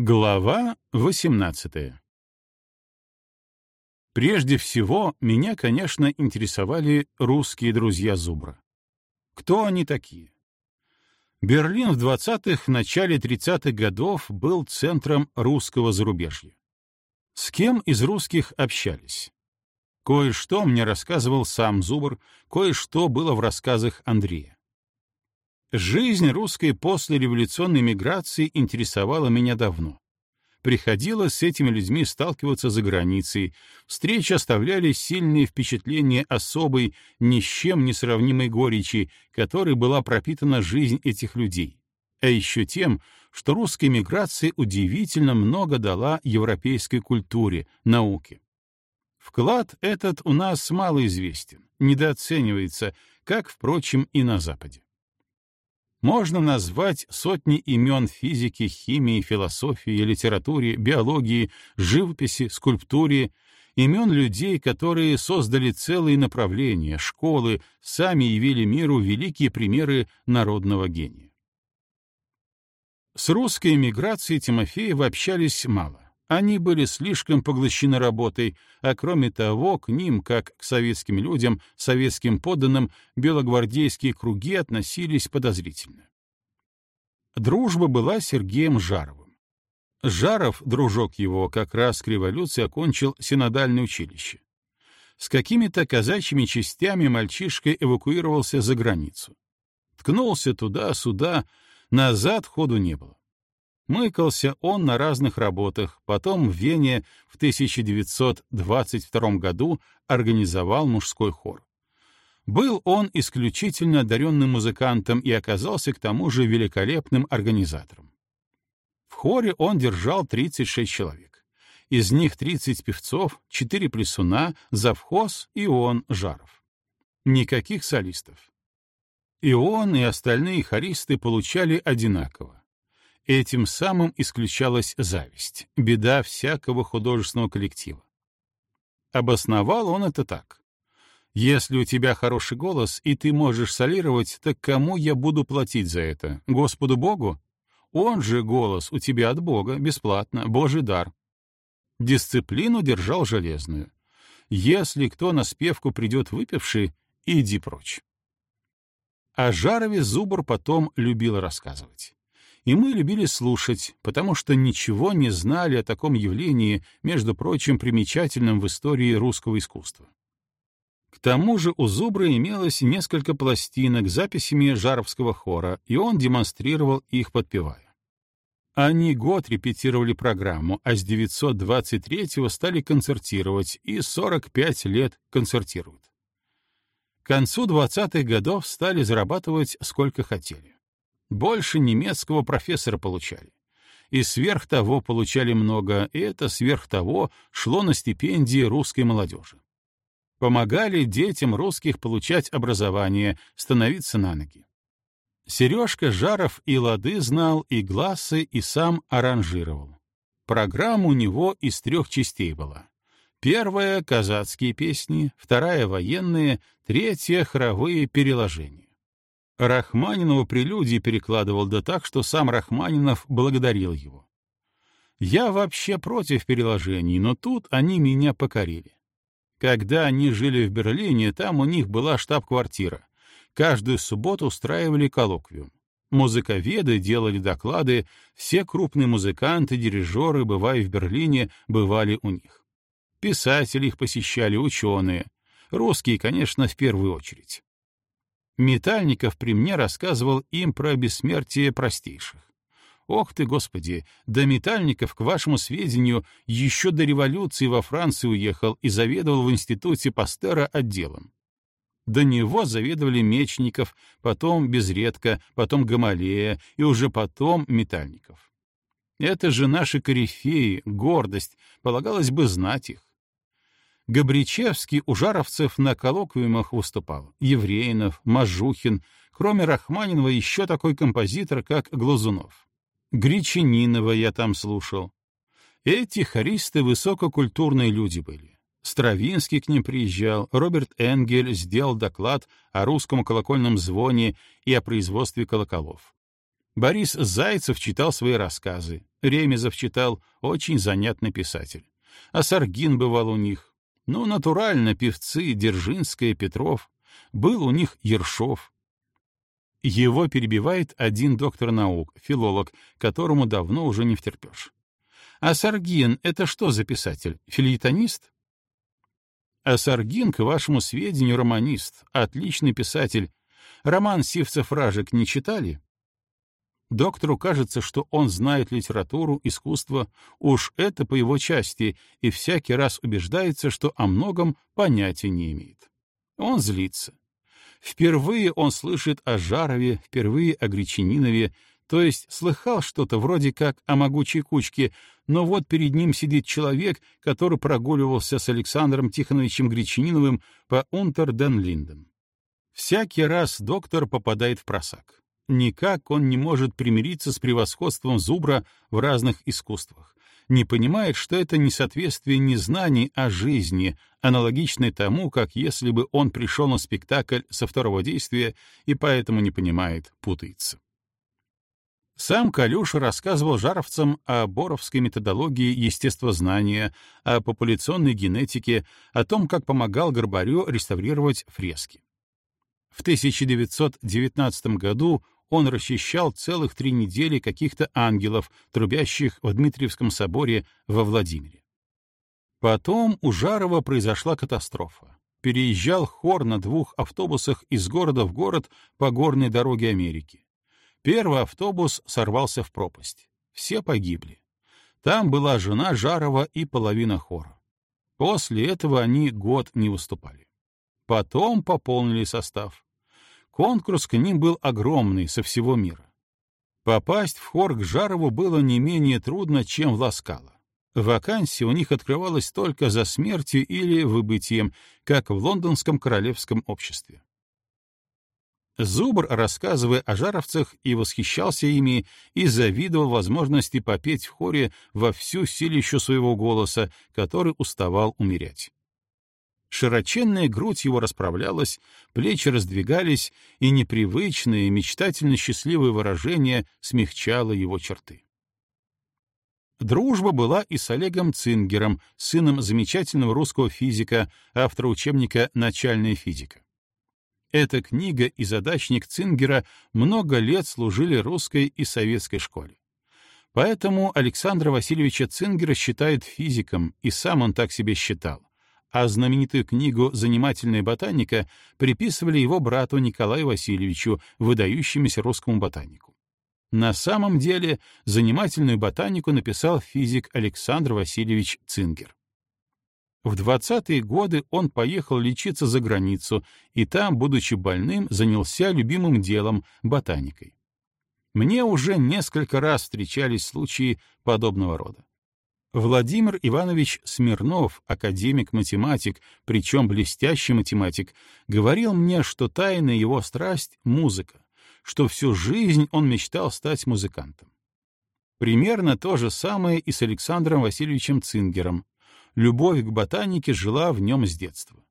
Глава 18 Прежде всего, меня, конечно, интересовали русские друзья Зубра. Кто они такие? Берлин в 20-х, начале 30-х годов был центром русского зарубежья. С кем из русских общались? Кое-что мне рассказывал сам Зубр, кое-что было в рассказах Андрея. Жизнь русской послереволюционной миграции интересовала меня давно. Приходилось с этими людьми сталкиваться за границей. Встречи оставляли сильные впечатления особой, ни с чем не сравнимой горечи, которой была пропитана жизнь этих людей. А еще тем, что русская миграция удивительно много дала европейской культуре, науке. Вклад этот у нас малоизвестен, недооценивается, как, впрочем, и на Западе. Можно назвать сотни имен физики, химии, философии, литературе, биологии, живописи, скульптуре, имен людей, которые создали целые направления, школы, сами явили миру великие примеры народного гения. С русской эмиграцией Тимофеева общались мало. Они были слишком поглощены работой, а кроме того, к ним, как к советским людям, советским подданным, белогвардейские круги относились подозрительно. Дружба была с Сергеем Жаровым. Жаров, дружок его, как раз к революции окончил синодальное училище. С какими-то казачьими частями мальчишка эвакуировался за границу. Ткнулся туда-сюда, назад ходу не было. Мыкался он на разных работах, потом в Вене в 1922 году организовал мужской хор. Был он исключительно одаренным музыкантом и оказался к тому же великолепным организатором. В хоре он держал 36 человек. Из них 30 певцов, 4 плесуна, завхоз и он, Жаров. Никаких солистов. И он, и остальные хористы получали одинаково Этим самым исключалась зависть, беда всякого художественного коллектива. Обосновал он это так. Если у тебя хороший голос, и ты можешь солировать, так кому я буду платить за это? Господу Богу? Он же голос у тебя от Бога, бесплатно, Божий дар. Дисциплину держал железную. Если кто на спевку придет выпивший, иди прочь. О Жарове Зубр потом любил рассказывать и мы любили слушать, потому что ничего не знали о таком явлении, между прочим, примечательном в истории русского искусства. К тому же у Зубра имелось несколько пластинок с записями Жаровского хора, и он демонстрировал их, подпевая. Они год репетировали программу, а с 923-го стали концертировать, и 45 лет концертируют. К концу 20-х годов стали зарабатывать сколько хотели. Больше немецкого профессора получали. И сверх того получали много, и это сверх того шло на стипендии русской молодежи. Помогали детям русских получать образование, становиться на ноги. Сережка Жаров и лады знал, и глазы, и сам аранжировал. Программа у него из трех частей была. Первая — казацкие песни, вторая — военные, третья — хоровые переложения. Рахманинова прелюдии перекладывал да так, что сам Рахманинов благодарил его. Я вообще против переложений, но тут они меня покорили. Когда они жили в Берлине, там у них была штаб-квартира. Каждую субботу устраивали коллоквиум. Музыковеды делали доклады, все крупные музыканты, дирижеры, бывая в Берлине, бывали у них. Писатели их посещали, ученые. Русские, конечно, в первую очередь. Метальников при мне рассказывал им про бессмертие простейших. Ох ты, Господи, до Метальников, к вашему сведению, еще до революции во Францию уехал и заведовал в институте Пастера отделом. До него заведовали Мечников, потом Безредко, потом Гамалея и уже потом Метальников. Это же наши корифеи, гордость, полагалось бы знать их. Габричевский у жаровцев на коллоквиумах выступал, Еврейнов, Мажухин, кроме Рахманинова еще такой композитор, как Глазунов. Гречанинова я там слушал. Эти хористы высококультурные люди были. Стравинский к ним приезжал, Роберт Энгель сделал доклад о русском колокольном звоне и о производстве колоколов. Борис Зайцев читал свои рассказы. Ремезов читал, очень занятный писатель. А Саргин бывал у них. Ну, натурально, певцы, Держинская, Петров. Был у них Ершов. Его перебивает один доктор наук, филолог, которому давно уже не втерпешь. А Саргин — это что за писатель? Филитонист? А Саргин, к вашему сведению, романист, отличный писатель. Роман Сивцев-Ражек не читали? Доктору кажется, что он знает литературу, искусство, уж это по его части, и всякий раз убеждается, что о многом понятия не имеет. Он злится. Впервые он слышит о Жарове, впервые о Гречанинове, то есть слыхал что-то вроде как о могучей кучке, но вот перед ним сидит человек, который прогуливался с Александром Тихоновичем Гречаниновым по Унтер-ден-Линден. Всякий раз доктор попадает в просак. Никак он не может примириться с превосходством Зубра в разных искусствах. Не понимает, что это несоответствие не знаний, а жизни, аналогичной тому, как если бы он пришел на спектакль со второго действия и поэтому не понимает, путается. Сам Калюша рассказывал жаровцам о боровской методологии естествознания, о популяционной генетике, о том, как помогал Горбарю реставрировать фрески. В 1919 году он расчищал целых три недели каких-то ангелов, трубящих в Дмитриевском соборе во Владимире. Потом у Жарова произошла катастрофа. Переезжал хор на двух автобусах из города в город по горной дороге Америки. Первый автобус сорвался в пропасть. Все погибли. Там была жена Жарова и половина хора. После этого они год не выступали. Потом пополнили состав. Конкурс к ним был огромный со всего мира. Попасть в хор к Жарову было не менее трудно, чем в Ласкало. Вакансия у них открывалась только за смертью или выбытием, как в лондонском королевском обществе. Зубр, рассказывая о жаровцах, и восхищался ими, и завидовал возможности попеть в хоре во всю силищу своего голоса, который уставал умерять. Широченная грудь его расправлялась, плечи раздвигались, и непривычное, мечтательно счастливое выражение смягчало его черты. Дружба была и с Олегом Цингером, сыном замечательного русского физика, автора учебника «Начальная физика». Эта книга и задачник Цингера много лет служили русской и советской школе. Поэтому Александра Васильевича Цингера считают физиком, и сам он так себе считал а знаменитую книгу «Занимательная ботаника» приписывали его брату Николаю Васильевичу, выдающемуся русскому ботанику. На самом деле занимательную ботанику написал физик Александр Васильевич Цингер. В 20-е годы он поехал лечиться за границу, и там, будучи больным, занялся любимым делом — ботаникой. Мне уже несколько раз встречались случаи подобного рода. Владимир Иванович Смирнов, академик-математик, причем блестящий математик, говорил мне, что тайна его страсть — музыка, что всю жизнь он мечтал стать музыкантом. Примерно то же самое и с Александром Васильевичем Цингером. Любовь к ботанике жила в нем с детства.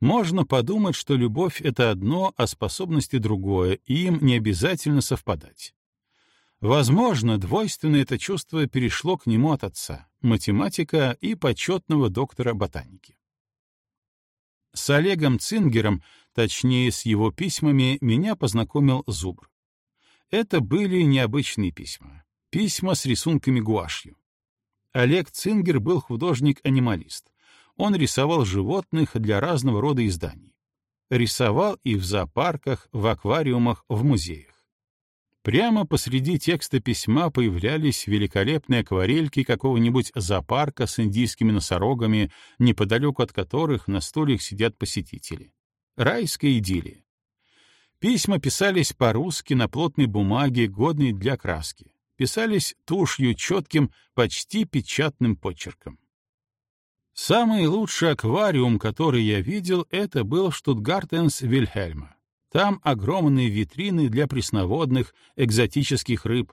Можно подумать, что любовь — это одно, а способности — другое, и им не обязательно совпадать. Возможно, двойственное это чувство перешло к нему от отца, математика и почетного доктора ботаники. С Олегом Цингером, точнее, с его письмами, меня познакомил Зубр. Это были необычные письма. Письма с рисунками гуашью. Олег Цингер был художник-анималист. Он рисовал животных для разного рода изданий. Рисовал и в зоопарках, в аквариумах, в музеях. Прямо посреди текста письма появлялись великолепные акварельки какого-нибудь зоопарка с индийскими носорогами, неподалеку от которых на стульях сидят посетители. Райская идиллия. Письма писались по-русски на плотной бумаге, годной для краски. Писались тушью четким, почти печатным почерком. Самый лучший аквариум, который я видел, это был Штутгартенс Вильхельма. Там огромные витрины для пресноводных, экзотических рыб.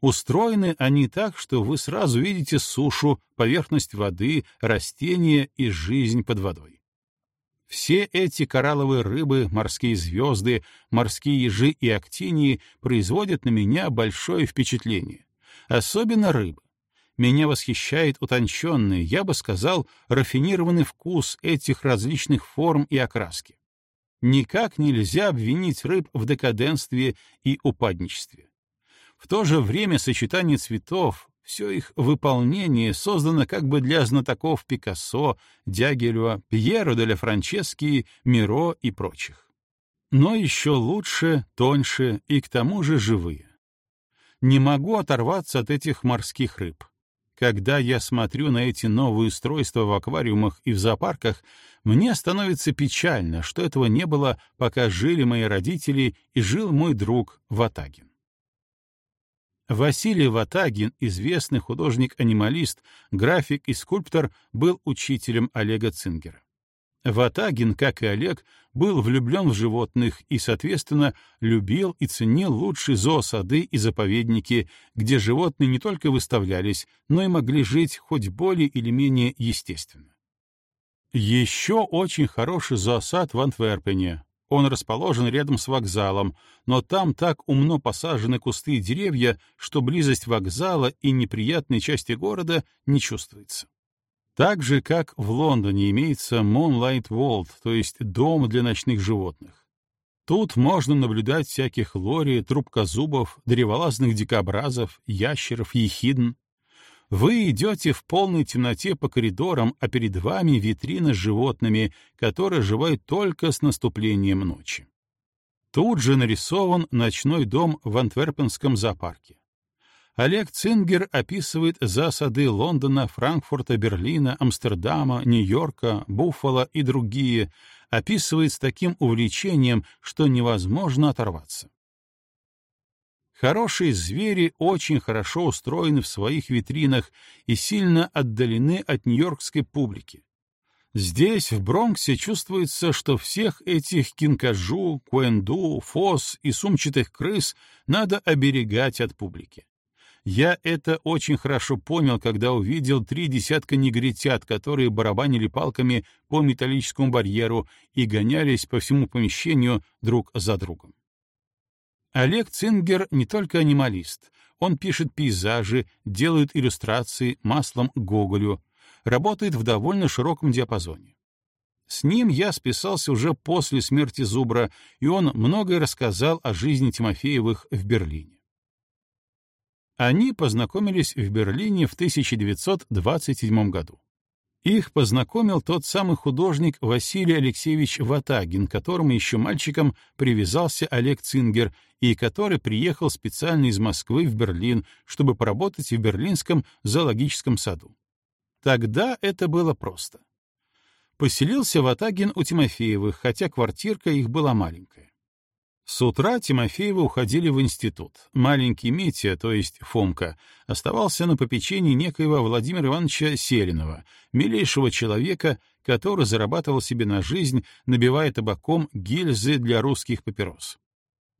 Устроены они так, что вы сразу видите сушу, поверхность воды, растения и жизнь под водой. Все эти коралловые рыбы, морские звезды, морские ежи и актинии производят на меня большое впечатление. Особенно рыбы. Меня восхищает утонченный, я бы сказал, рафинированный вкус этих различных форм и окраски. Никак нельзя обвинить рыб в декаденстве и упадничестве. В то же время сочетание цветов, все их выполнение создано как бы для знатоков Пикассо, Дягилева, Пьеро де ля Франчески, Миро и прочих. Но еще лучше, тоньше и к тому же живые. Не могу оторваться от этих морских рыб. Когда я смотрю на эти новые устройства в аквариумах и в зоопарках, мне становится печально, что этого не было, пока жили мои родители и жил мой друг Ватагин. Василий Ватагин, известный художник-анималист, график и скульптор, был учителем Олега Цингера. Ватагин, как и Олег, был влюблен в животных и, соответственно, любил и ценил лучшие зоосады и заповедники, где животные не только выставлялись, но и могли жить хоть более или менее естественно. Еще очень хороший зоосад в Антверпене. Он расположен рядом с вокзалом, но там так умно посажены кусты и деревья, что близость вокзала и неприятной части города не чувствуется. Так же, как в Лондоне имеется Moonlight World, то есть дом для ночных животных. Тут можно наблюдать всяких лори, трубкозубов, древолазных дикобразов, ящеров, ехидн. Вы идете в полной темноте по коридорам, а перед вами витрина с животными, которые живут только с наступлением ночи. Тут же нарисован ночной дом в Антверпенском зоопарке. Олег Цингер описывает засады Лондона, Франкфурта, Берлина, Амстердама, Нью-Йорка, Буффало и другие, описывает с таким увлечением, что невозможно оторваться. Хорошие звери очень хорошо устроены в своих витринах и сильно отдалены от нью-йоркской публики. Здесь, в Бронксе, чувствуется, что всех этих кинкажу, куэнду, фос и сумчатых крыс надо оберегать от публики. Я это очень хорошо понял, когда увидел три десятка негритят, которые барабанили палками по металлическому барьеру и гонялись по всему помещению друг за другом. Олег Цингер не только анималист, он пишет пейзажи, делает иллюстрации маслом Гоголю, работает в довольно широком диапазоне. С ним я списался уже после смерти Зубра, и он многое рассказал о жизни Тимофеевых в Берлине. Они познакомились в Берлине в 1927 году. Их познакомил тот самый художник Василий Алексеевич Ватагин, которому еще мальчиком привязался Олег Цингер и который приехал специально из Москвы в Берлин, чтобы поработать в Берлинском зоологическом саду. Тогда это было просто. Поселился Ватагин у Тимофеевых, хотя квартирка их была маленькая. С утра Тимофеевы уходили в институт. Маленький Митя, то есть Фомка, оставался на попечении некоего Владимира Ивановича Селинова, милейшего человека, который зарабатывал себе на жизнь, набивая табаком гильзы для русских папирос.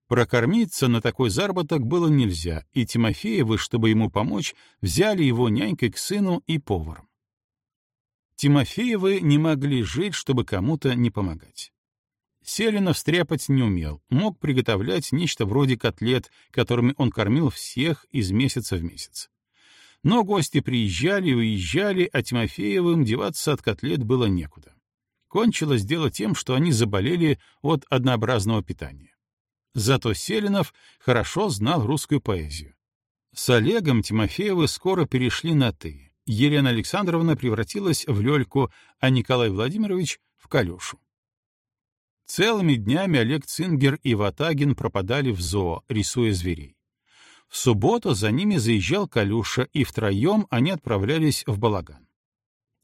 Прокормиться на такой заработок было нельзя, и Тимофеевы, чтобы ему помочь, взяли его нянькой к сыну и поваром. Тимофеевы не могли жить, чтобы кому-то не помогать. Селина встряпать не умел, мог приготовлять нечто вроде котлет, которыми он кормил всех из месяца в месяц. Но гости приезжали и уезжали, а Тимофеевым деваться от котлет было некуда. Кончилось дело тем, что они заболели от однообразного питания. Зато Селинов хорошо знал русскую поэзию. С Олегом Тимофеевы скоро перешли на «ты». Елена Александровна превратилась в Лёльку, а Николай Владимирович — в Калюшу. Целыми днями Олег Цингер и Ватагин пропадали в зоо, рисуя зверей. В субботу за ними заезжал Калюша, и втроем они отправлялись в балаган.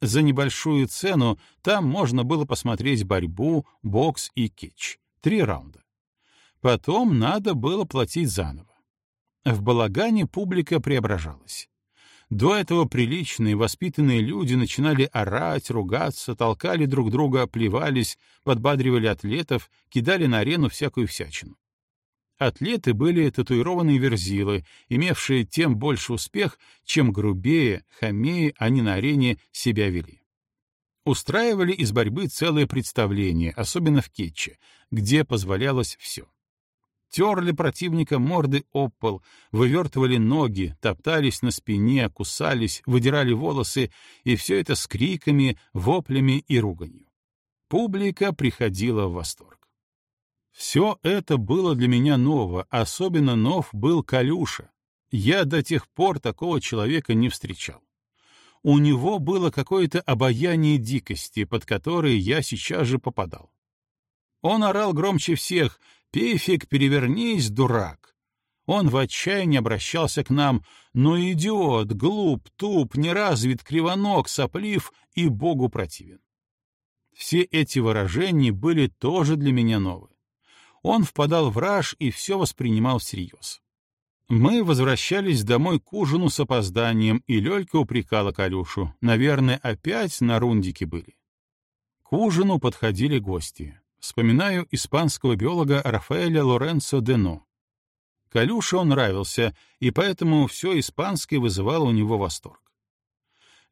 За небольшую цену там можно было посмотреть борьбу, бокс и кетч. Три раунда. Потом надо было платить заново. В балагане публика преображалась. До этого приличные, воспитанные люди начинали орать, ругаться, толкали друг друга, плевались, подбадривали атлетов, кидали на арену всякую всячину. Атлеты были татуированные верзилы, имевшие тем больше успех, чем грубее, хамее они на арене себя вели. Устраивали из борьбы целое представление, особенно в кетче, где позволялось все. Терли противника морды об пол, вывертывали ноги, топтались на спине, кусались, выдирали волосы, и все это с криками, воплями и руганью. Публика приходила в восторг. Все это было для меня ново, особенно нов был Калюша. Я до тех пор такого человека не встречал. У него было какое-то обаяние дикости, под которое я сейчас же попадал. Он орал громче всех «Пефик, перевернись, дурак!» Он в отчаянии обращался к нам «Ну, идиот, глуп, туп, неразвит, кривоног, соплив и Богу противен». Все эти выражения были тоже для меня новые. Он впадал в раж и все воспринимал всерьез. Мы возвращались домой к ужину с опозданием, и Лёлька упрекала Калюшу. Наверное, опять на рундике были. К ужину подходили гости. Вспоминаю испанского биолога Рафаэля Лоренцо Дено. Калюше он нравился, и поэтому все испанское вызывало у него восторг.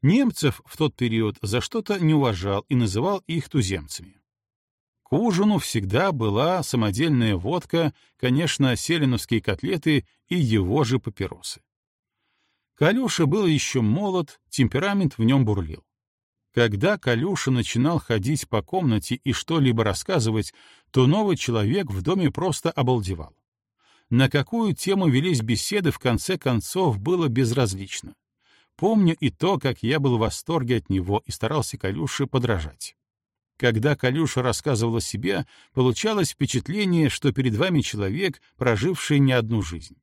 Немцев в тот период за что-то не уважал и называл их туземцами. К ужину всегда была самодельная водка, конечно, селеновские котлеты и его же папиросы. Калюша был еще молод, темперамент в нем бурлил. Когда Калюша начинал ходить по комнате и что-либо рассказывать, то новый человек в доме просто обалдевал. На какую тему велись беседы, в конце концов, было безразлично. Помню и то, как я был в восторге от него и старался Калюше подражать. Когда Калюша рассказывал о себе, получалось впечатление, что перед вами человек, проживший не одну жизнь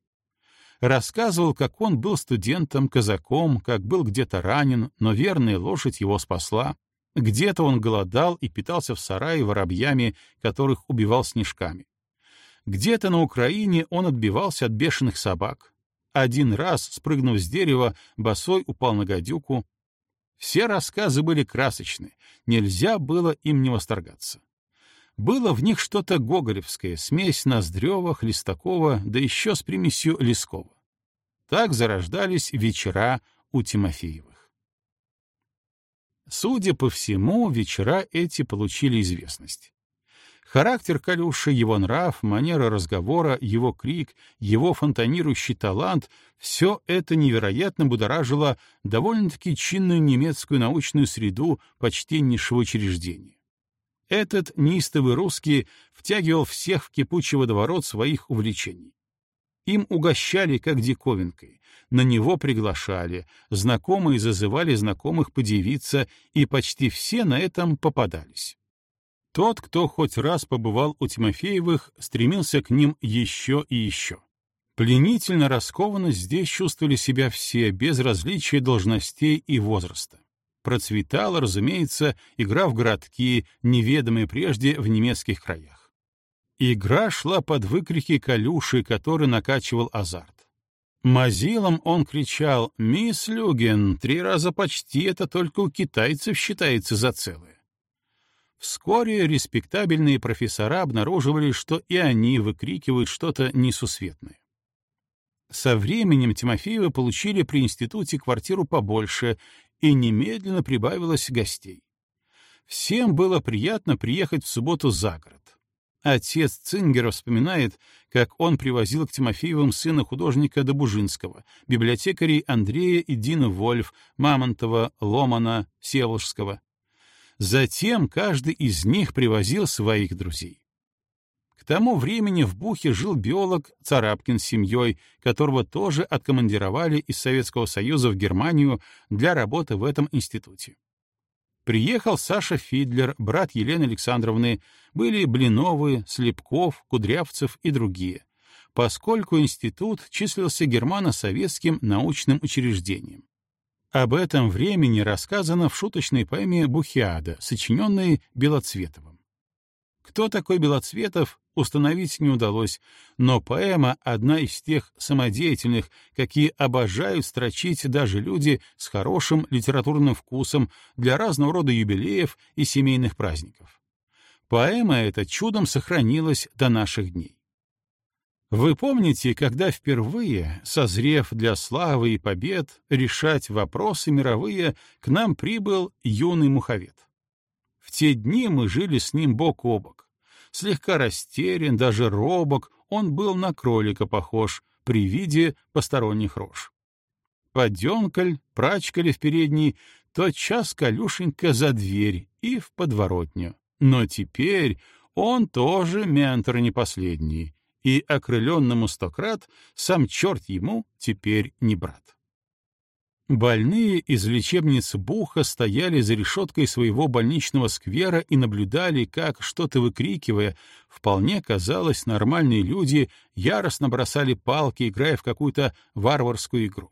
рассказывал, как он был студентом, казаком, как был где-то ранен, но верная лошадь его спасла. Где-то он голодал и питался в сарае воробьями, которых убивал снежками. Где-то на Украине он отбивался от бешеных собак. Один раз, спрыгнув с дерева, босой упал на гадюку. Все рассказы были красочны, нельзя было им не восторгаться. Было в них что-то гоголевское, смесь Ноздрева, Хлестакова, да еще с примесью Лескова. Так зарождались вечера у Тимофеевых. Судя по всему, вечера эти получили известность. Характер Калюши, его нрав, манера разговора, его крик, его фонтанирующий талант — все это невероятно будоражило довольно-таки чинную немецкую научную среду почтеннейшего учреждения. Этот неистовый русский втягивал всех в кипучий водоворот своих увлечений. Им угощали как диковинкой, на него приглашали, знакомые зазывали знакомых подивиться, и почти все на этом попадались. Тот, кто хоть раз побывал у Тимофеевых, стремился к ним еще и еще. Пленительно раскованно здесь чувствовали себя все, без различия должностей и возраста. Процветала, разумеется, игра в городки, неведомые прежде в немецких краях. Игра шла под выкрики Калюши, который накачивал азарт. Мазилом он кричал «Мисс Люген, три раза почти это только у китайцев считается за целое». Вскоре респектабельные профессора обнаруживали, что и они выкрикивают что-то несусветное. Со временем Тимофеевы получили при институте квартиру побольше, и немедленно прибавилось гостей. Всем было приятно приехать в субботу за город. Отец Цингера вспоминает, как он привозил к Тимофеевым сына художника Добужинского, библиотекарей Андрея и Дины Вольф, Мамонтова, Ломана, Севолжского. Затем каждый из них привозил своих друзей. К тому времени в Бухе жил биолог Царапкин с семьей, которого тоже откомандировали из Советского Союза в Германию для работы в этом институте. Приехал Саша Фидлер, брат Елены Александровны, были Блиновы, Слепков, Кудрявцев и другие, поскольку институт числился германо-советским научным учреждением. Об этом времени рассказано в шуточной поэме «Бухиада», сочиненной Белоцветовым. Кто такой Белоцветов, установить не удалось, но поэма — одна из тех самодеятельных, какие обожают строчить даже люди с хорошим литературным вкусом для разного рода юбилеев и семейных праздников. Поэма эта чудом сохранилась до наших дней. Вы помните, когда впервые, созрев для славы и побед, решать вопросы мировые, к нам прибыл юный муховед? В те дни мы жили с ним бок о бок. Слегка растерян, даже робок, он был на кролика похож при виде посторонних рож. Поденкаль, прачкали в передней, тотчас Калюшенька за дверь и в подворотню. Но теперь он тоже ментор не последний, и окрыленному стократ сам черт ему теперь не брат. Больные из лечебницы Буха стояли за решеткой своего больничного сквера и наблюдали, как, что-то выкрикивая, вполне казалось, нормальные люди яростно бросали палки, играя в какую-то варварскую игру.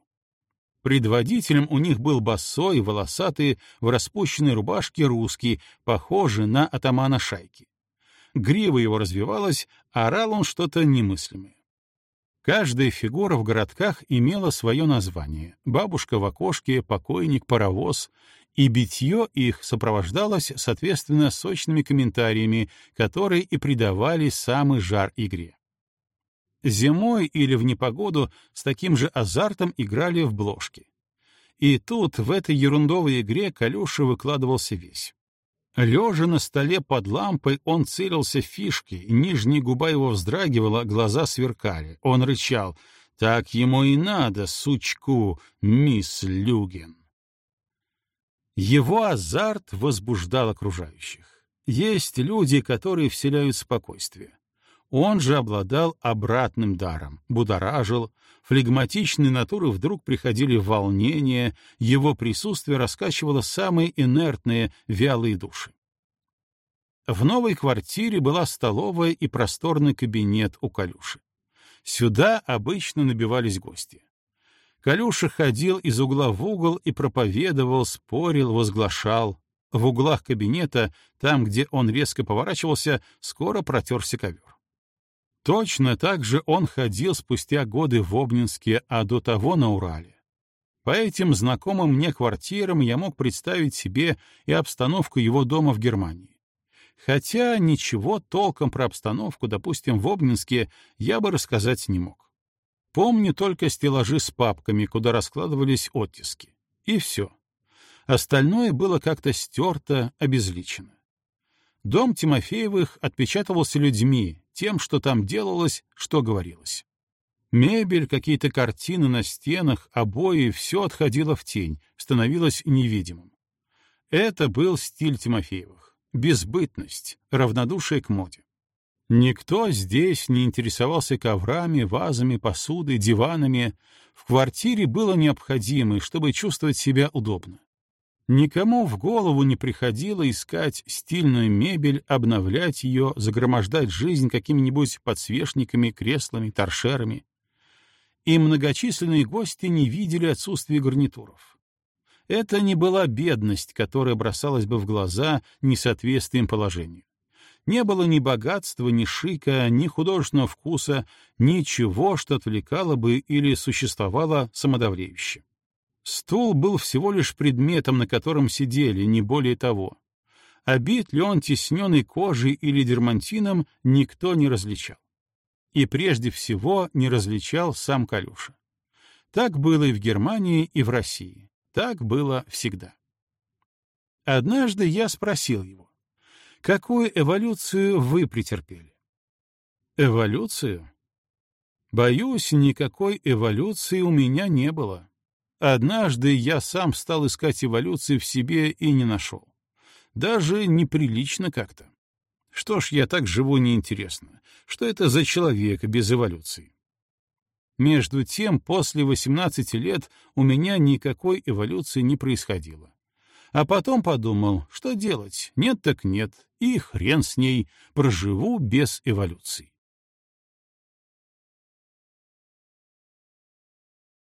Предводителем у них был босой, волосатый, в распущенной рубашке русский, похожий на атамана шайки. Грива его развивалась, орал он что-то немыслимое. Каждая фигура в городках имела свое название — бабушка в окошке, покойник, паровоз, и битье их сопровождалось, соответственно, сочными комментариями, которые и придавали самый жар игре. Зимой или в непогоду с таким же азартом играли в бложки. И тут, в этой ерундовой игре, Калюша выкладывался весь. Лежа на столе под лампой, он целился фишки, нижняя губа его вздрагивала, глаза сверкали. Он рычал. «Так ему и надо, сучку, мисс Люген!» Его азарт возбуждал окружающих. Есть люди, которые вселяют спокойствие. Он же обладал обратным даром, будоражил, флегматичные натуры вдруг приходили в волнение, его присутствие раскачивало самые инертные, вялые души. В новой квартире была столовая и просторный кабинет у Калюши. Сюда обычно набивались гости. Калюша ходил из угла в угол и проповедовал, спорил, возглашал. В углах кабинета, там, где он резко поворачивался, скоро протерся ковер. Точно так же он ходил спустя годы в Обнинске, а до того на Урале. По этим знакомым мне квартирам я мог представить себе и обстановку его дома в Германии. Хотя ничего толком про обстановку, допустим, в Обнинске, я бы рассказать не мог. Помню только стеллажи с папками, куда раскладывались оттиски. И все. Остальное было как-то стерто, обезличено. Дом Тимофеевых отпечатывался людьми, тем, что там делалось, что говорилось. Мебель, какие-то картины на стенах, обои — все отходило в тень, становилось невидимым. Это был стиль Тимофеевых. Безбытность, равнодушие к моде. Никто здесь не интересовался коврами, вазами, посудой, диванами. В квартире было необходимо, чтобы чувствовать себя удобно. Никому в голову не приходило искать стильную мебель, обновлять ее, загромождать жизнь какими-нибудь подсвечниками, креслами, торшерами. И многочисленные гости не видели отсутствия гарнитуров. Это не была бедность, которая бросалась бы в глаза несоответствием положению. Не было ни богатства, ни шика, ни художественного вкуса, ничего, что отвлекало бы или существовало самодавлеюще. Стул был всего лишь предметом, на котором сидели, не более того. Обит ли он тесненной кожей или дермантином, никто не различал. И прежде всего не различал сам Калюша. Так было и в Германии, и в России. Так было всегда. Однажды я спросил его, какую эволюцию вы претерпели? Эволюцию? Боюсь, никакой эволюции у меня не было. Однажды я сам стал искать эволюции в себе и не нашел. Даже неприлично как-то. Что ж, я так живу неинтересно. Что это за человек без эволюции? Между тем, после 18 лет у меня никакой эволюции не происходило. А потом подумал, что делать? Нет так нет, и хрен с ней, проживу без эволюции.